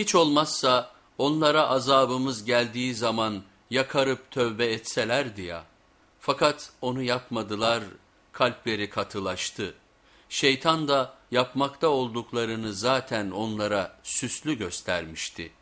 Hiç olmazsa onlara azabımız geldiği zaman yakarıp tövbe etselerdi ya. Fakat onu yapmadılar, kalpleri katılaştı. Şeytan da yapmakta olduklarını zaten onlara süslü göstermişti.''